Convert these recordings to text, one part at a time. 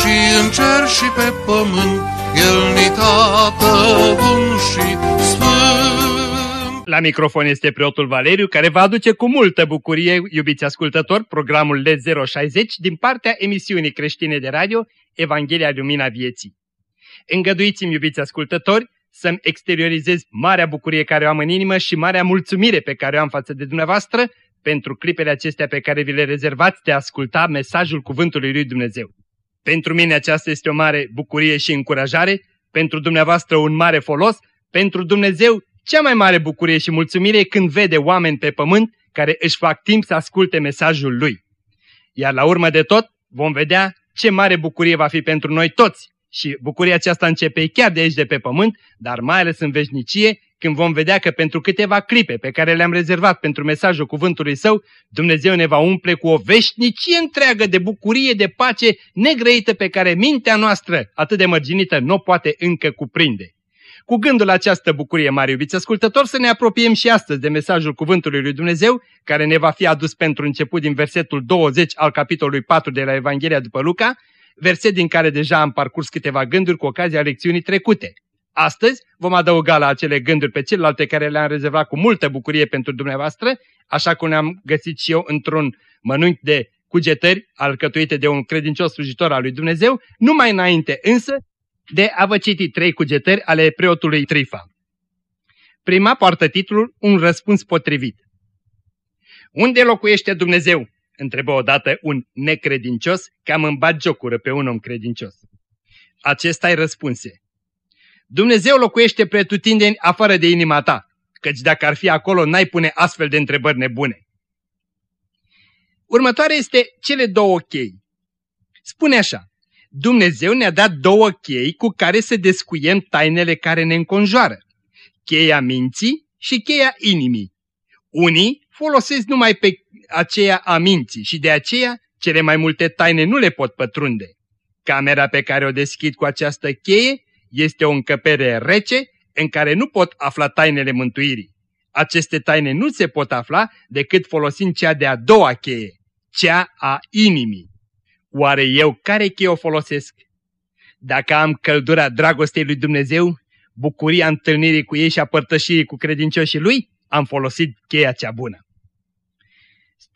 și în cer și pe pământ, El ni tată bun și sfânt. La microfon este preotul Valeriu, care va aduce cu multă bucurie, iubiți ascultători, programul LED 060 din partea emisiunii creștine de radio Evanghelia Lumina Vieții. Îngăduiți-mi, iubiți ascultători, să-mi exteriorizez marea bucurie care o am în inimă și marea mulțumire pe care o am față de dumneavoastră pentru clipele acestea pe care vi le rezervați de a asculta mesajul Cuvântului Lui Dumnezeu. Pentru mine aceasta este o mare bucurie și încurajare, pentru dumneavoastră un mare folos, pentru Dumnezeu cea mai mare bucurie și mulțumire când vede oameni pe pământ care își fac timp să asculte mesajul Lui. Iar la urmă de tot vom vedea ce mare bucurie va fi pentru noi toți și bucuria aceasta începe chiar de aici de pe pământ, dar mai ales în veșnicie, când vom vedea că pentru câteva clipe pe care le-am rezervat pentru mesajul cuvântului său, Dumnezeu ne va umple cu o veșnicie întreagă de bucurie, de pace negrăită pe care mintea noastră, atât de mărginită, nu o poate încă cuprinde. Cu gândul la această bucurie, mari iubiți ascultători, să ne apropiem și astăzi de mesajul Cuvântului lui Dumnezeu, care ne va fi adus pentru început din versetul 20 al capitolului 4 de la Evanghelia după Luca, verset din care deja am parcurs câteva gânduri cu ocazia lecțiunii trecute. Astăzi vom adăuga la acele gânduri pe celelalte care le-am rezervat cu multă bucurie pentru dumneavoastră, așa cum ne-am găsit și eu într-un mănânc de cugetări alcătuite de un credincios slujitor al lui Dumnezeu, numai înainte însă de a vă citi trei cugetări ale preotului Trifa. Prima poartă titlul Un răspuns potrivit. Unde locuiește Dumnezeu? întrebă odată un necredincios, cam în jocură pe un om credincios. Acesta îi răspunse. Dumnezeu locuiește pretutindeni afară de inima ta, căci dacă ar fi acolo, n-ai pune astfel de întrebări nebune. Următoarea este cele două chei. Spune așa, Dumnezeu ne-a dat două chei cu care să descuiem tainele care ne înconjoară. Cheia minții și cheia inimii. Unii folosesc numai pe aceea a minții și de aceea cele mai multe taine nu le pot pătrunde. Camera pe care o deschid cu această cheie este o încăpere rece în care nu pot afla tainele mântuirii. Aceste taine nu se pot afla decât folosind cea de-a doua cheie, cea a inimii. Oare eu care cheie o folosesc? Dacă am căldura dragostei lui Dumnezeu, bucuria întâlnirii cu ei și a părtășirii cu credincioșii lui, am folosit cheia cea bună.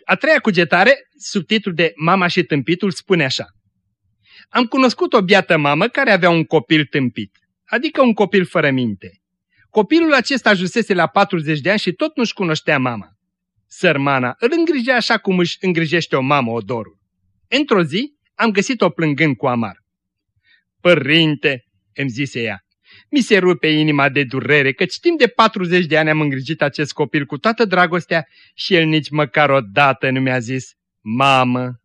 A treia cugetare, subtitlul de Mama și tâmpitul, spune așa. Am cunoscut o biată mamă care avea un copil tâmpit, adică un copil fără minte. Copilul acesta ajunsese la 40 de ani și tot nu-și cunoștea mama. Sărmana îl îngrijea așa cum își îngrijește o mamă odorul. Într-o zi am găsit-o plângând cu amar. Părinte, îmi zise ea, mi se rupe inima de durere, căci timp de 40 de ani am îngrijit acest copil cu toată dragostea și el nici măcar o dată nu mi-a zis, mamă.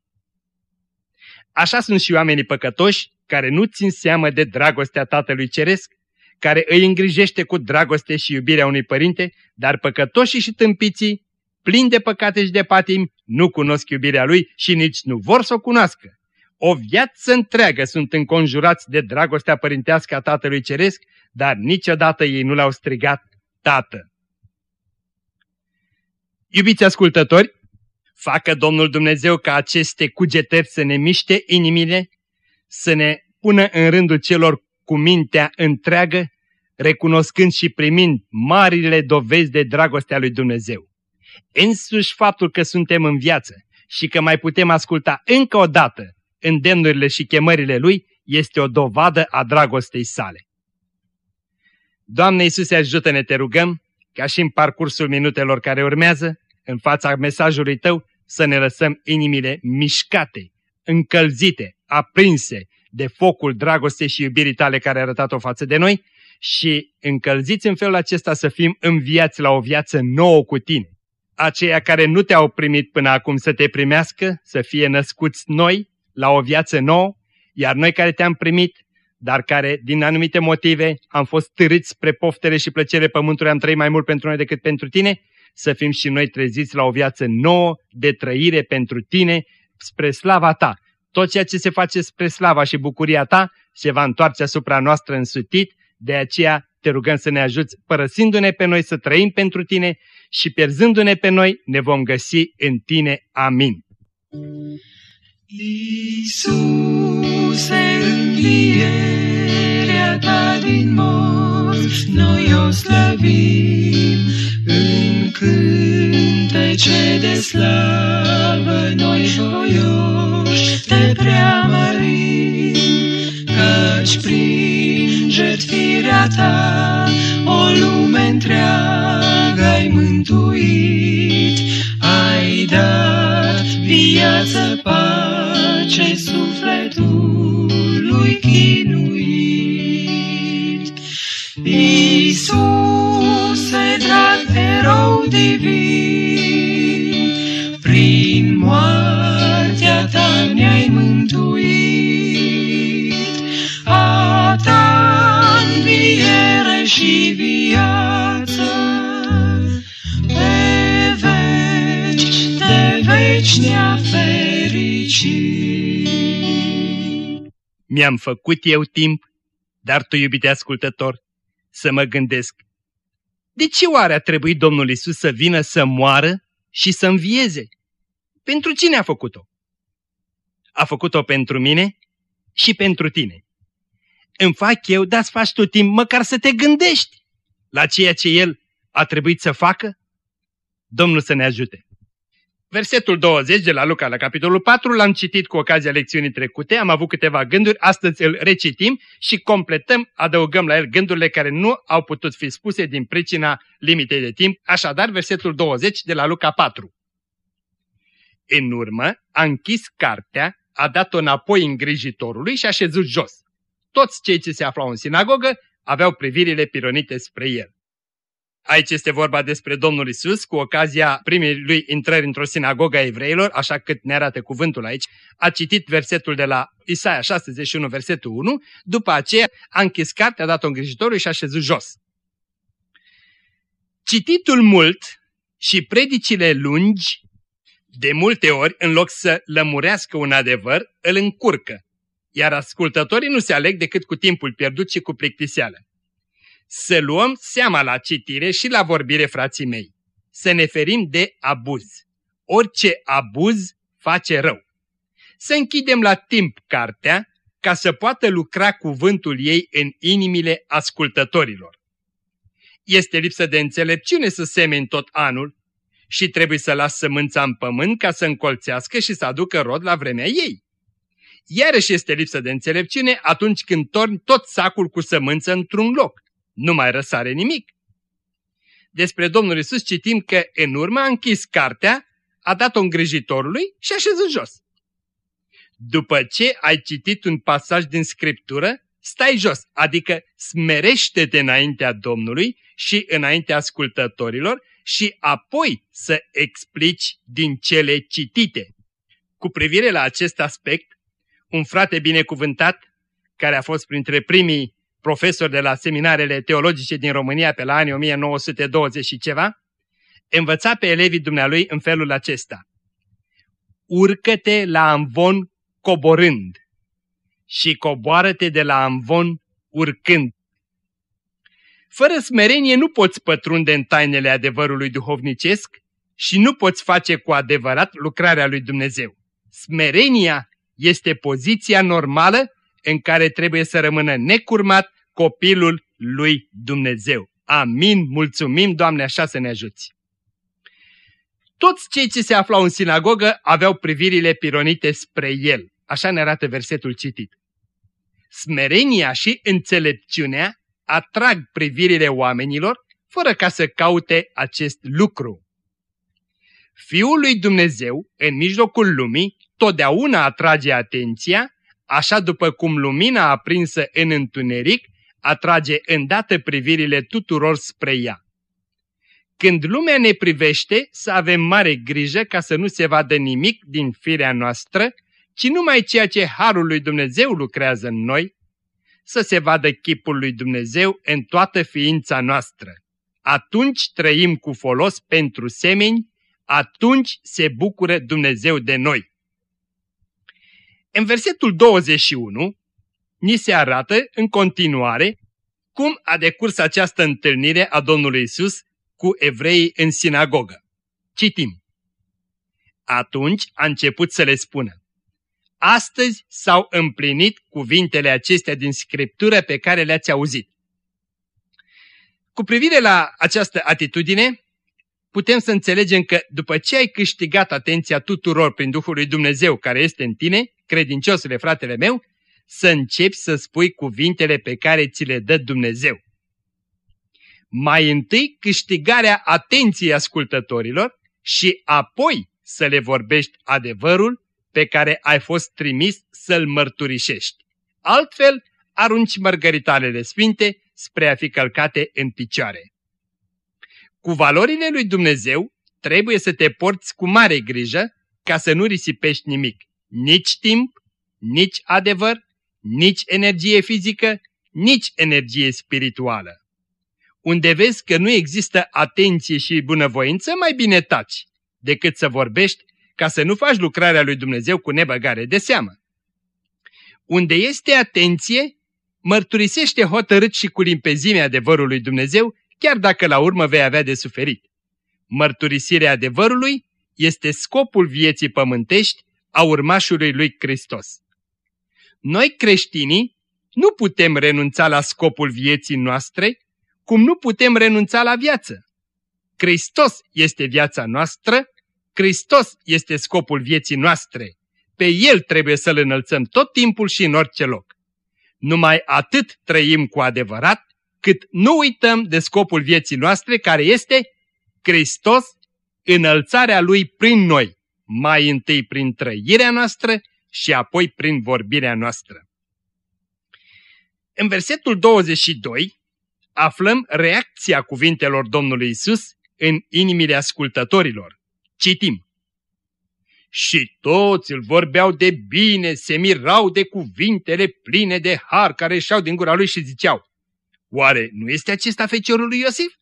Așa sunt și oamenii păcătoși care nu țin seamă de dragostea Tatălui Ceresc, care îi îngrijește cu dragoste și iubirea unui părinte, dar păcătoșii și tâmpiții, plini de păcate și de patim, nu cunosc iubirea lui și nici nu vor să o cunoască. O viață întreagă sunt înconjurați de dragostea părintească a Tatălui Ceresc, dar niciodată ei nu l-au strigat Tată. Iubiți ascultători, facă Domnul Dumnezeu ca aceste cugetări să ne miște inimile, să ne pună în rândul celor cu mintea întreagă, recunoscând și primind marile dovezi de dragostea lui Dumnezeu. Însuși faptul că suntem în viață și că mai putem asculta încă o dată îndemnurile și chemările Lui este o dovadă a dragostei sale. Doamne Iisuse, ajută-ne, te rugăm, ca și în parcursul minutelor care urmează, în fața mesajului Tău, să ne lăsăm inimile mișcate, încălzite, aprinse de focul dragostei și iubirii Tale care a arătat-o față de noi și încălziți în felul acesta să fim înviați la o viață nouă cu Tine. Aceia care nu te-au primit până acum să te primească, să fie născuți noi, la o viață nouă, iar noi care te-am primit, dar care, din anumite motive, am fost târâți spre poftele și plăcere pământului, am trăit mai mult pentru noi decât pentru tine, să fim și noi treziți la o viață nouă de trăire pentru tine, spre slava ta. Tot ceea ce se face spre slava și bucuria ta se va întoarce asupra noastră însutit, de aceea te rugăm să ne ajuți, părăsindu-ne pe noi să trăim pentru tine și pierzându-ne pe noi, ne vom găsi în tine. Amin. Iisuse, învierea ta din morți, noi o slăvim în cântece de slavă, noi voioși te preamărim, căci prin jertfirea ta o lume întreagă ai mântuit, ai dat viață, pace sufletului chinuit. Iisuse, drag erou divin, prin moartea ta ne-ai mântuit, a ta înviere și viață, pe veci, de veci ne-a fericit. Mi-am făcut eu timp, dar tu, iubite ascultător, să mă gândesc. De ce oare a trebuit Domnul Isus să vină să moară și să învieze? Pentru cine a făcut-o? A făcut-o pentru mine și pentru tine. Îmi fac eu, dar să faci tu timp măcar să te gândești la ceea ce El a trebuit să facă? Domnul să ne ajute! Versetul 20 de la Luca la capitolul 4 l-am citit cu ocazia lecțiunii trecute, am avut câteva gânduri, astăzi îl recitim și completăm, adăugăm la el gândurile care nu au putut fi spuse din pricina limitei de timp, așadar versetul 20 de la Luca 4. În urmă a închis cartea, a dat-o înapoi îngrijitorului și a șezut jos. Toți cei ce se aflau în sinagogă aveau privirile pironite spre el. Aici este vorba despre Domnul Isus cu ocazia primei lui intrări într-o sinagogă a evreilor, așa cât ne arată cuvântul aici. A citit versetul de la Isaia 61, versetul 1, după aceea a închis cartea, a dat-o îngrijitorului și a șezut jos. Cititul mult și predicile lungi, de multe ori, în loc să lămurească un adevăr, îl încurcă, iar ascultătorii nu se aleg decât cu timpul pierdut și cu plictiseală. Să luăm seama la citire și la vorbire, frații mei. Să ne ferim de abuz. Orice abuz face rău. Să închidem la timp cartea ca să poată lucra cuvântul ei în inimile ascultătorilor. Este lipsă de înțelepciune să semeni tot anul și trebuie să las sămânța în pământ ca să încolțească și să aducă rod la vremea ei. Iarăși este lipsă de înțelepciune atunci când torni tot sacul cu sămânță într-un loc nu mai răsare nimic. Despre Domnul Isus citim că în urmă a închis cartea, a dat-o îngrijitorului și a șezut jos. După ce ai citit un pasaj din Scriptură, stai jos, adică smerește-te înaintea Domnului și înaintea ascultătorilor și apoi să explici din cele citite. Cu privire la acest aspect, un frate binecuvântat, care a fost printre primii profesor de la seminarele teologice din România pe la anii 1920 și ceva, învăța pe elevii dumnealui în felul acesta. Urcă-te la amvon coborând și coboară-te de la amvon urcând. Fără smerenie nu poți pătrunde în tainele adevărului duhovnicesc și nu poți face cu adevărat lucrarea lui Dumnezeu. Smerenia este poziția normală în care trebuie să rămână necurmat copilul lui Dumnezeu. Amin, mulțumim, Doamne, așa să ne ajuți. Toți cei ce se aflau în sinagogă aveau privirile pironite spre el. Așa ne arată versetul citit. Smerenia și înțelepciunea atrag privirile oamenilor fără ca să caute acest lucru. Fiul lui Dumnezeu, în mijlocul lumii, totdeauna atrage atenția așa după cum lumina aprinsă în întuneric atrage îndată privirile tuturor spre ea. Când lumea ne privește, să avem mare grijă ca să nu se vadă nimic din firea noastră, ci numai ceea ce Harul lui Dumnezeu lucrează în noi, să se vadă chipul lui Dumnezeu în toată ființa noastră. Atunci trăim cu folos pentru semeni, atunci se bucură Dumnezeu de noi. În versetul 21 ni se arată în continuare cum a decurs această întâlnire a Domnului Isus cu evreii în sinagogă. Citim. Atunci a început să le spună, Astăzi s-au împlinit cuvintele acestea din Scriptură pe care le-ați auzit. Cu privire la această atitudine, putem să înțelegem că după ce ai câștigat atenția tuturor prin Duhul lui Dumnezeu care este în tine, credinciosule fratele meu, să începi să spui cuvintele pe care ți le dă Dumnezeu. Mai întâi câștigarea atenției ascultătorilor și apoi să le vorbești adevărul pe care ai fost trimis să-l mărturișești. Altfel, arunci mărgăritalele sfinte spre a fi călcate în picioare. Cu valorile lui Dumnezeu trebuie să te porți cu mare grijă ca să nu risipești nimic, nici timp, nici adevăr, nici energie fizică, nici energie spirituală. Unde vezi că nu există atenție și bunăvoință, mai bine taci, decât să vorbești ca să nu faci lucrarea lui Dumnezeu cu nebăgare de seamă. Unde este atenție, mărturisește hotărât și cu limpezimea adevărului lui Dumnezeu, chiar dacă la urmă vei avea de suferit. Mărturisirea adevărului este scopul vieții pământești a urmașului lui Hristos. Noi creștinii nu putem renunța la scopul vieții noastre, cum nu putem renunța la viață. Hristos este viața noastră Hristos este scopul vieții noastre. Pe El trebuie să-L înălțăm tot timpul și în orice loc. Numai atât trăim cu adevărat, cât nu uităm de scopul vieții noastre, care este Hristos, înălțarea Lui prin noi, mai întâi prin trăirea noastră și apoi prin vorbirea noastră. În versetul 22 aflăm reacția cuvintelor Domnului Isus în inimile ascultătorilor. Citim. Și toți îl vorbeau de bine, se mirau de cuvintele pline de har care ieșeau din gura lui și ziceau, Oare nu este acesta feciorul lui Iosif?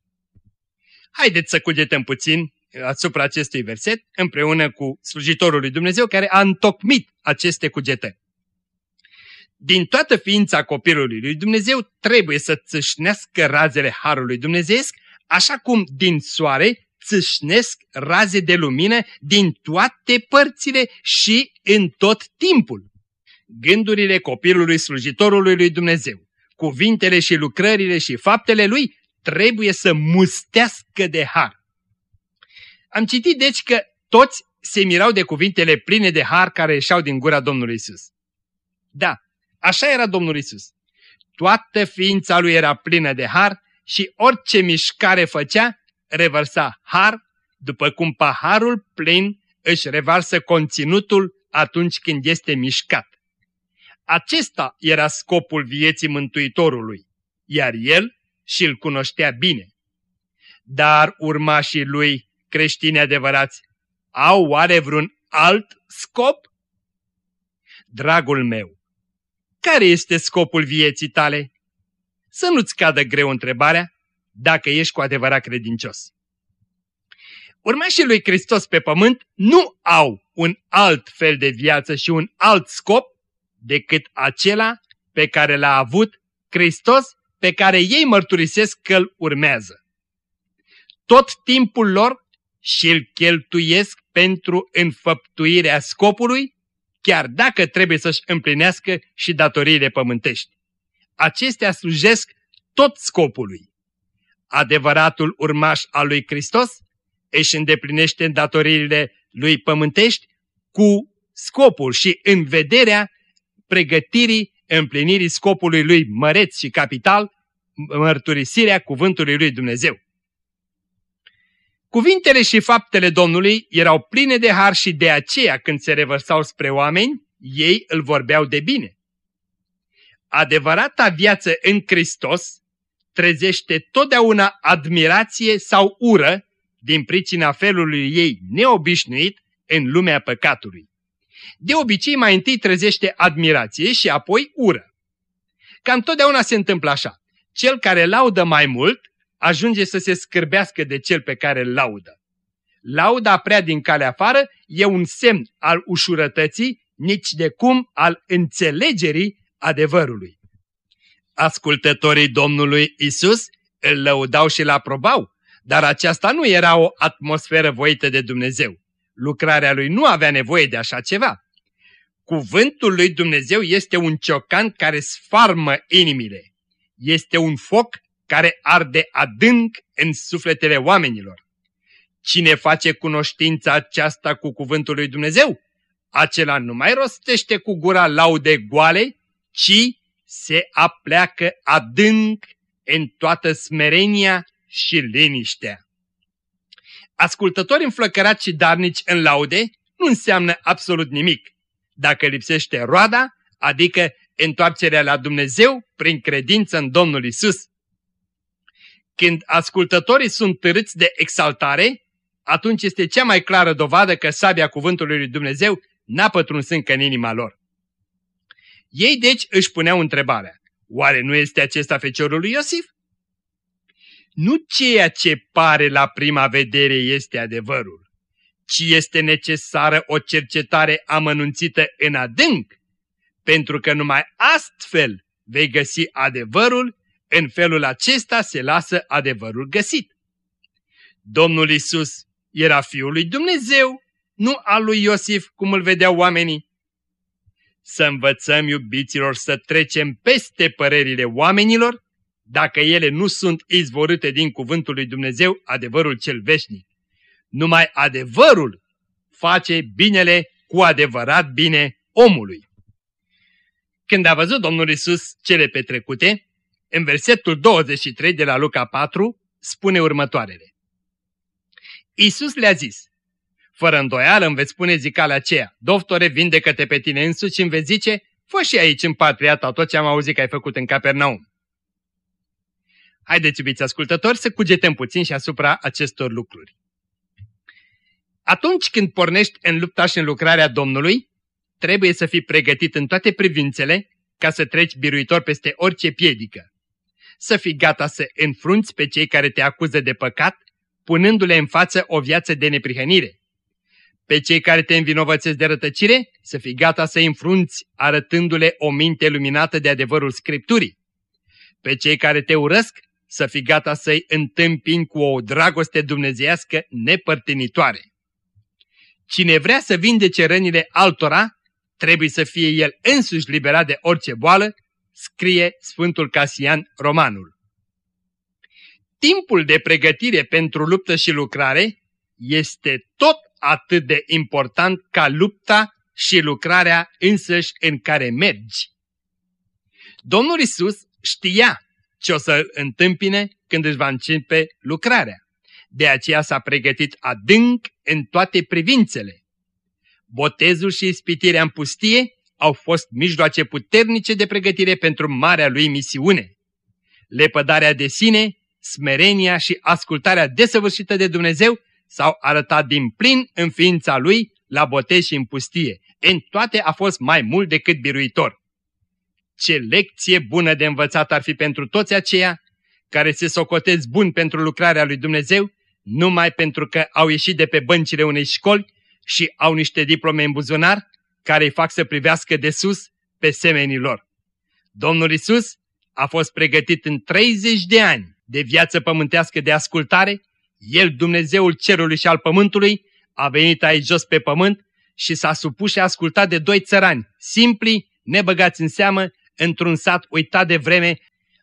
Haideți să cugetăm puțin asupra acestui verset împreună cu slujitorul lui Dumnezeu care a întocmit aceste cugetări. Din toată ființa copilului lui Dumnezeu trebuie să țâșnească razele Harului Dumnezeesc, așa cum din soare țâșnesc raze de lumină din toate părțile și în tot timpul. Gândurile copilului slujitorului lui Dumnezeu, cuvintele și lucrările și faptele lui trebuie să mustească de har. Am citit deci că toți se mirau de cuvintele pline de har care ieșeau din gura Domnului Isus. Da, așa era Domnul Isus. Toată ființa lui era plină de har și orice mișcare făcea revărsa har, după cum paharul plin își revarsă conținutul atunci când este mișcat. Acesta era scopul vieții Mântuitorului, iar el și-l cunoștea bine. Dar urmașii lui, creștini adevărați, au oare vreun alt scop? Dragul meu, care este scopul vieții tale? Să nu-ți cadă greu întrebarea, dacă ești cu adevărat credincios. Urmașii lui Hristos pe pământ nu au un alt fel de viață și un alt scop decât acela pe care l-a avut Hristos, pe care ei mărturisesc că îl urmează. Tot timpul lor și îl cheltuiesc pentru înfăptuirea scopului, chiar dacă trebuie să-și împlinească și datoriile pământești. Acestea slujesc tot scopului adevăratul urmaș al lui Hristos își îndeplinește îndatoririle lui pământești cu scopul și în vederea pregătirii împlinirii scopului lui măreț și capital, mărturisirea cuvântului lui Dumnezeu. Cuvintele și faptele Domnului erau pline de har și de aceea când se revărsau spre oameni, ei îl vorbeau de bine. Adevărata viață în Hristos trezește totdeauna admirație sau ură din pricina felului ei neobișnuit în lumea păcatului. De obicei mai întâi trezește admirație și apoi ură. Cam totdeauna se întâmplă așa. Cel care laudă mai mult ajunge să se scârbească de cel pe care îl laudă. Lauda prea din calea afară e un semn al ușurătății, nici de cum al înțelegerii adevărului. Ascultătorii Domnului Isus îl lăudau și îl aprobau, dar aceasta nu era o atmosferă voită de Dumnezeu. Lucrarea lui nu avea nevoie de așa ceva. Cuvântul lui Dumnezeu este un ciocan care sfarmă inimile. Este un foc care arde adânc în sufletele oamenilor. Cine face cunoștința aceasta cu cuvântul lui Dumnezeu, acela nu mai rostește cu gura laude goale, ci se apleacă adânc în toată smerenia și liniștea. Ascultători înflăcărați și darnici în laude nu înseamnă absolut nimic. Dacă lipsește roada, adică întoarcerea la Dumnezeu prin credință în Domnul Isus. Când ascultătorii sunt târâți de exaltare, atunci este cea mai clară dovadă că sabia cuvântului lui Dumnezeu n-a pătruns încă în inima lor. Ei deci își puneau întrebarea, oare nu este acesta feciorul lui Iosif? Nu ceea ce pare la prima vedere este adevărul, ci este necesară o cercetare amănunțită în adânc, pentru că numai astfel vei găsi adevărul, în felul acesta se lasă adevărul găsit. Domnul Isus era Fiul lui Dumnezeu, nu al lui Iosif, cum îl vedeau oamenii. Să învățăm, iubiților, să trecem peste părerile oamenilor, dacă ele nu sunt izvorâte din cuvântul lui Dumnezeu, adevărul cel veșnic. Numai adevărul face binele cu adevărat bine omului. Când a văzut Domnul Isus cele petrecute, în versetul 23 de la Luca 4 spune următoarele. Isus le-a zis, fără îndoială îmi veți spune zicala aceea, doftore, vindecă-te pe tine însuți și îmi veți zice, fă și aici în patria ta tot ce am auzit că ai făcut în Capernaum. Haideți, iubiți ascultători, să cugetăm puțin și asupra acestor lucruri. Atunci când pornești în lupta și în lucrarea Domnului, trebuie să fii pregătit în toate privințele ca să treci biruitor peste orice piedică. Să fii gata să înfrunți pe cei care te acuză de păcat, punându-le în față o viață de neprihănire. Pe cei care te învinovățesc de rătăcire, să fii gata să înfrunți arătându-le o minte luminată de adevărul Scripturii. Pe cei care te urăsc, să fii gata să-i întâmpini cu o dragoste dumnezeiască nepărtinitoare. Cine vrea să vindece rănile altora, trebuie să fie el însuși liberat de orice boală, scrie Sfântul Casian Romanul. Timpul de pregătire pentru luptă și lucrare este tot atât de important ca lupta și lucrarea însăși în care mergi. Domnul Isus știa ce o să întâmpine când își va începe lucrarea. De aceea s-a pregătit adânc în toate privințele. Botezul și ispitirea în pustie au fost mijloace puternice de pregătire pentru marea lui misiune. Lepădarea de sine, smerenia și ascultarea desăvârșită de Dumnezeu s-au arătat din plin în ființa lui la botez și în pustie. În toate a fost mai mult decât biruitor. Ce lecție bună de învățat ar fi pentru toți aceia care se socotez bun pentru lucrarea lui Dumnezeu, numai pentru că au ieșit de pe băncile unei școli și au niște diplome în buzunar care îi fac să privească de sus pe semenii lor. Domnul Isus a fost pregătit în 30 de ani de viață pământească de ascultare, El, Dumnezeul cerului și al pământului, a venit aici jos pe pământ și s-a supus și a ascultat de doi țărani, simpli, nebăgați în seamă, într-un sat uitat de vreme.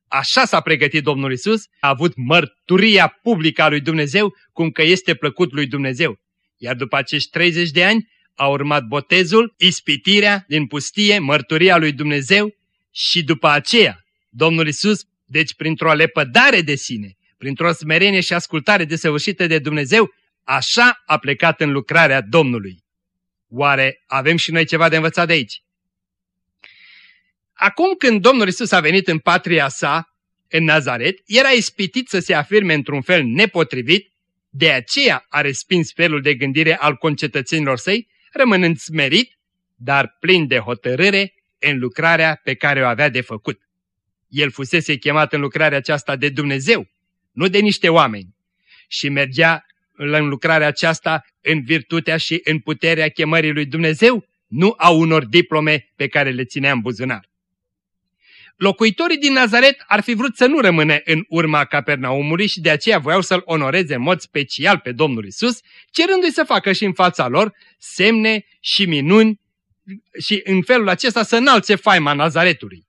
Așa s-a pregătit Domnul Isus, a avut mărturia publică a lui Dumnezeu, cum că este plăcut lui Dumnezeu. Iar după acești 30 de ani a urmat botezul, ispitirea din pustie, mărturia lui Dumnezeu și după aceea Domnul Isus, deci printr-o lepădare de sine, printr-o smerenie și ascultare desăvârșită de Dumnezeu, așa a plecat în lucrarea Domnului. Oare avem și noi ceva de învățat de aici? Acum când Domnul Isus a venit în patria sa, în Nazaret, era ispitit să se afirme într-un fel nepotrivit, de aceea a respins felul de gândire al concetățenilor săi, rămânând smerit, dar plin de hotărâre în lucrarea pe care o avea de făcut. El fusese chemat în lucrarea aceasta de Dumnezeu, nu de niște oameni, și mergea în lucrarea aceasta în virtutea și în puterea chemării lui Dumnezeu, nu a unor diplome pe care le ținea în buzunar. Locuitorii din Nazaret ar fi vrut să nu rămână în urma Capernaumului și de aceea voiau să-L onoreze în mod special pe Domnul Isus, cerându-i să facă și în fața lor semne și minuni și în felul acesta să înalțe faima Nazaretului.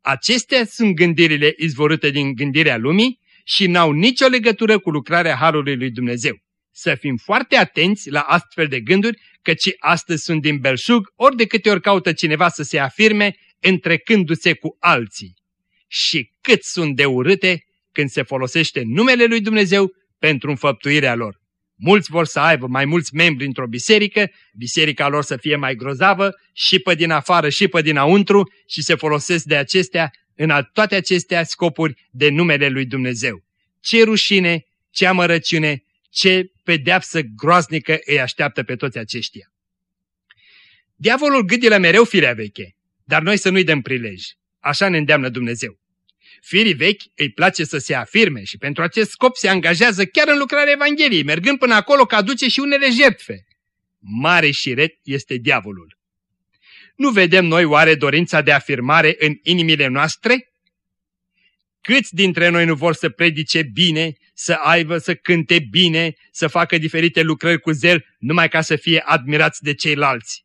Acestea sunt gândirile izvorâte din gândirea lumii și n-au nicio legătură cu lucrarea Harului lui Dumnezeu. Să fim foarte atenți la astfel de gânduri, căci astăzi sunt din belșug, ori de câte ori caută cineva să se afirme, întrecându-se cu alții. Și cât sunt de urâte când se folosește numele lui Dumnezeu pentru înfăptuirea lor. Mulți vor să aibă mai mulți membri într-o biserică, biserica lor să fie mai grozavă și pe din afară și pe dinăuntru și se folosesc de acestea în toate acestea scopuri de numele lui Dumnezeu. Ce rușine, ce amărăciune, ce pedeapsă groaznică îi așteaptă pe toți aceștia. Diavolul gâdilă mereu firea veche, dar noi să nu-i dăm prilej. Așa ne îndeamnă Dumnezeu. Firii vechi îi place să se afirme și pentru acest scop se angajează chiar în lucrarea Evangheliei, mergând până acolo că aduce și unele jertfe. Mare șiret este diavolul. Nu vedem noi oare dorința de afirmare în inimile noastre? Câți dintre noi nu vor să predice bine, să aibă, să cânte bine, să facă diferite lucrări cu zel, numai ca să fie admirați de ceilalți?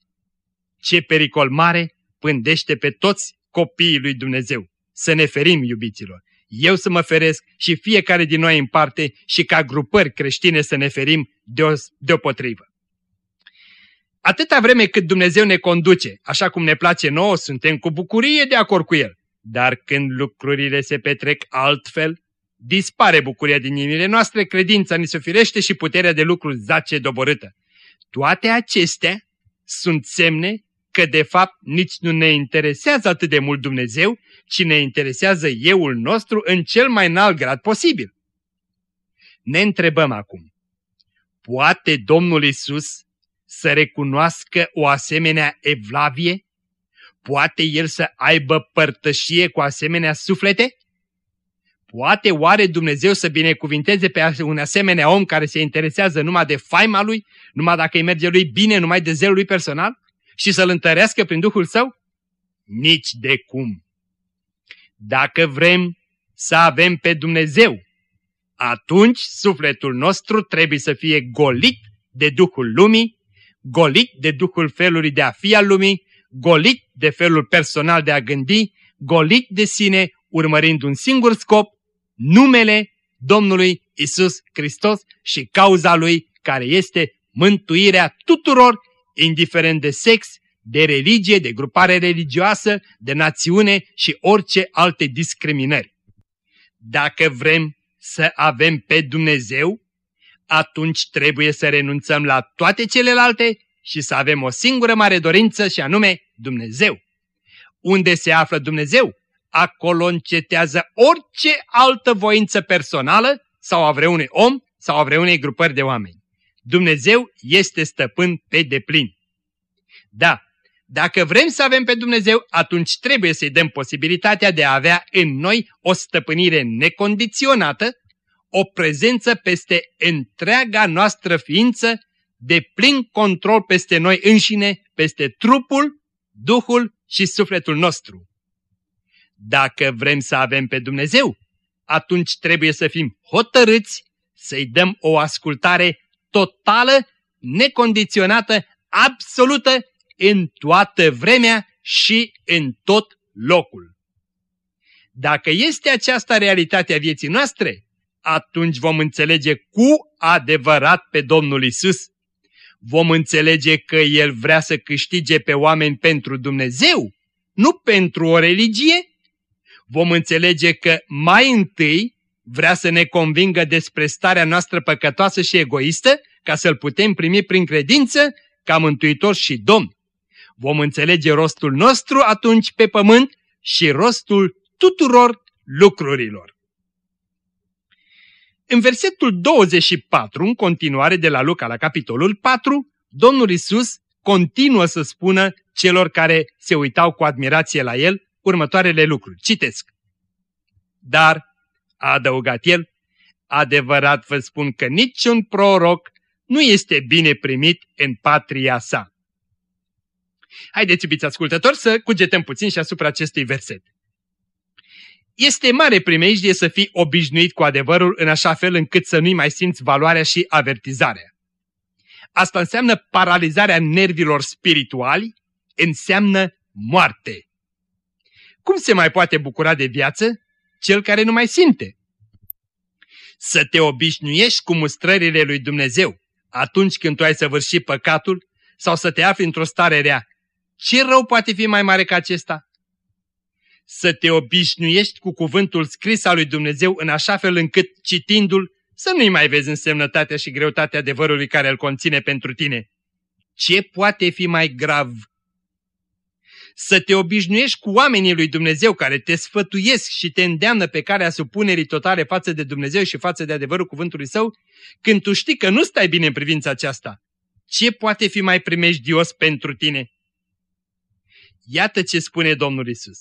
Ce pericol mare pândește pe toți copiii lui Dumnezeu. Să ne ferim, iubiților. Eu să mă feresc și fiecare din noi în parte și ca grupări creștine să ne ferim deopotrivă. Atâta vreme cât Dumnezeu ne conduce, așa cum ne place nouă, suntem cu bucurie de acord cu El. Dar când lucrurile se petrec altfel, dispare bucuria din inimile noastre, credința ni se firește și puterea de lucru zace doborâtă. Toate acestea sunt semne că de fapt nici nu ne interesează atât de mult Dumnezeu, ci ne interesează euul nostru în cel mai înalt grad posibil. Ne întrebăm acum, poate Domnul Isus să recunoască o asemenea evlavie? Poate El să aibă părtășie cu asemenea suflete? Poate oare Dumnezeu să binecuvinteze pe un asemenea om care se interesează numai de faima lui, numai dacă îi merge lui bine, numai de zelul lui personal? Și să-l întărească prin Duhul Său? Nici de cum. Dacă vrem să avem pe Dumnezeu, atunci sufletul nostru trebuie să fie golit de Duhul lumii golit de duhul felului de a fi al lumii, golit de felul personal de a gândi, golit de sine, urmărind un singur scop, numele Domnului Isus Hristos și cauza Lui, care este mântuirea tuturor, indiferent de sex, de religie, de grupare religioasă, de națiune și orice alte discriminări. Dacă vrem să avem pe Dumnezeu, atunci trebuie să renunțăm la toate celelalte și să avem o singură mare dorință și anume Dumnezeu. Unde se află Dumnezeu, acolo încetează orice altă voință personală sau a vreunui om sau a vreunei grupări de oameni. Dumnezeu este stăpân pe deplin. Da, dacă vrem să avem pe Dumnezeu, atunci trebuie să-i dăm posibilitatea de a avea în noi o stăpânire necondiționată o prezență peste întreaga noastră ființă, de plin control peste noi înșine, peste trupul, Duhul și sufletul nostru. Dacă vrem să avem pe Dumnezeu, atunci trebuie să fim hotărâți să-i dăm o ascultare totală, necondiționată, absolută, în toată vremea și în tot locul. Dacă este aceasta realitatea vieții noastre, atunci vom înțelege cu adevărat pe Domnul Isus. Vom înțelege că El vrea să câștige pe oameni pentru Dumnezeu, nu pentru o religie. Vom înțelege că mai întâi vrea să ne convingă despre starea noastră păcătoasă și egoistă, ca să-L putem primi prin credință ca Mântuitor și Domn. Vom înțelege rostul nostru atunci pe pământ și rostul tuturor lucrurilor. În versetul 24, în continuare de la Luca la capitolul 4, Domnul Isus continuă să spună celor care se uitau cu admirație la el următoarele lucruri. Citesc. Dar, a adăugat el, adevărat vă spun că niciun proroc nu este bine primit în patria sa. Haideți, iubiți ascultători, să cugetăm puțin și asupra acestui verset. Este mare primejdie să fii obișnuit cu adevărul în așa fel încât să nu-i mai simți valoarea și avertizarea. Asta înseamnă paralizarea nervilor spirituali, înseamnă moarte. Cum se mai poate bucura de viață cel care nu mai simte? Să te obișnuiești cu mustrările lui Dumnezeu atunci când tu ai săvârșit păcatul sau să te afli într-o stare rea. Ce rău poate fi mai mare ca acesta? Să te obișnuiești cu cuvântul scris al lui Dumnezeu în așa fel încât, citindu-l, să nu-i mai vezi însemnătatea și greutatea adevărului care îl conține pentru tine. Ce poate fi mai grav? Să te obișnuiești cu oamenii lui Dumnezeu care te sfătuiesc și te îndeamnă pe care supunerii totale față de Dumnezeu și față de adevărul cuvântului său, când tu știi că nu stai bine în privința aceasta. Ce poate fi mai primejdios pentru tine? Iată ce spune Domnul Isus.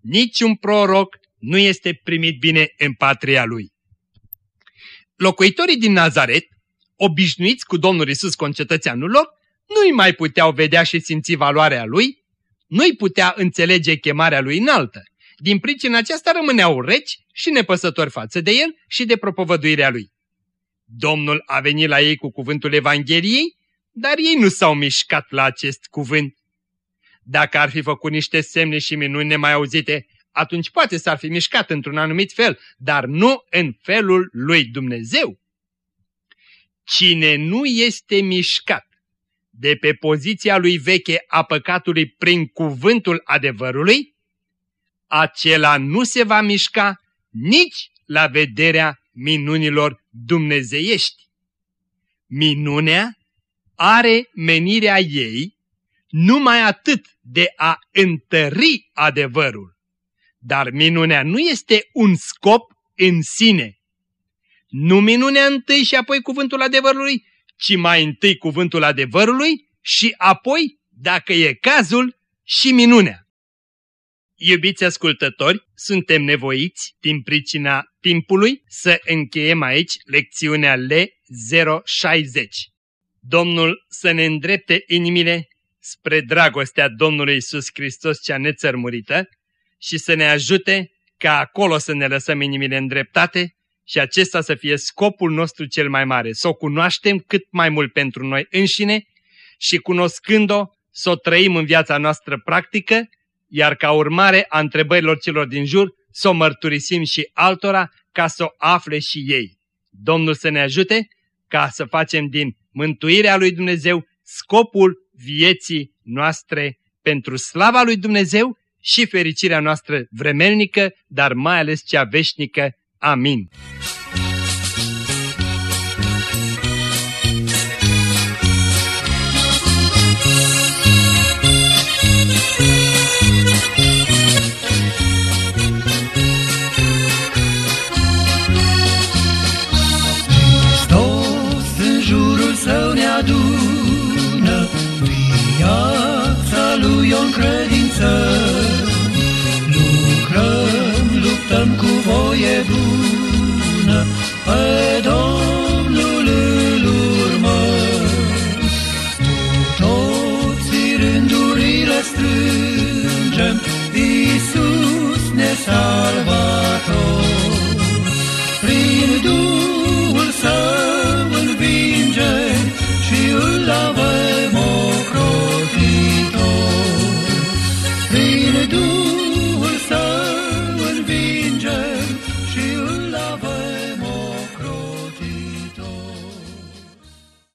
Niciun proroc nu este primit bine în patria lui. Locuitorii din Nazaret, obișnuiți cu Domnul Isus concetățeanul lor, nu-i mai puteau vedea și simți valoarea lui, nu-i putea înțelege chemarea lui înaltă. Din pricina aceasta rămâneau reci și nepăsători față de el și de propovăduirea lui. Domnul a venit la ei cu cuvântul Evangheliei, dar ei nu s-au mișcat la acest cuvânt. Dacă ar fi făcut niște semne și minuni nemai auzite, atunci poate s-ar fi mișcat într-un anumit fel, dar nu în felul lui Dumnezeu. Cine nu este mișcat de pe poziția lui veche a păcatului prin cuvântul adevărului, acela nu se va mișca nici la vederea minunilor dumnezeiești. Minunea are menirea ei numai atât de a întări adevărul, dar minunea nu este un scop în sine. Nu minunea întâi și apoi cuvântul adevărului, ci mai întâi cuvântul adevărului și apoi, dacă e cazul, și minunea. Iubiți ascultători, suntem nevoiți, din pricina timpului, să încheiem aici lecțiunea L060. Domnul să ne îndrepte inimile spre dragostea Domnului Isus Hristos cea nețărmurită și să ne ajute ca acolo să ne lăsăm inimile îndreptate și acesta să fie scopul nostru cel mai mare, să o cunoaștem cât mai mult pentru noi înșine și cunoscând-o să o trăim în viața noastră practică, iar ca urmare a întrebărilor celor din jur să o mărturisim și altora ca să o afle și ei. Domnul să ne ajute ca să facem din mântuirea lui Dumnezeu scopul vieții noastre pentru slava lui Dumnezeu și fericirea noastră vremelnică, dar mai ales cea veșnică. Amin.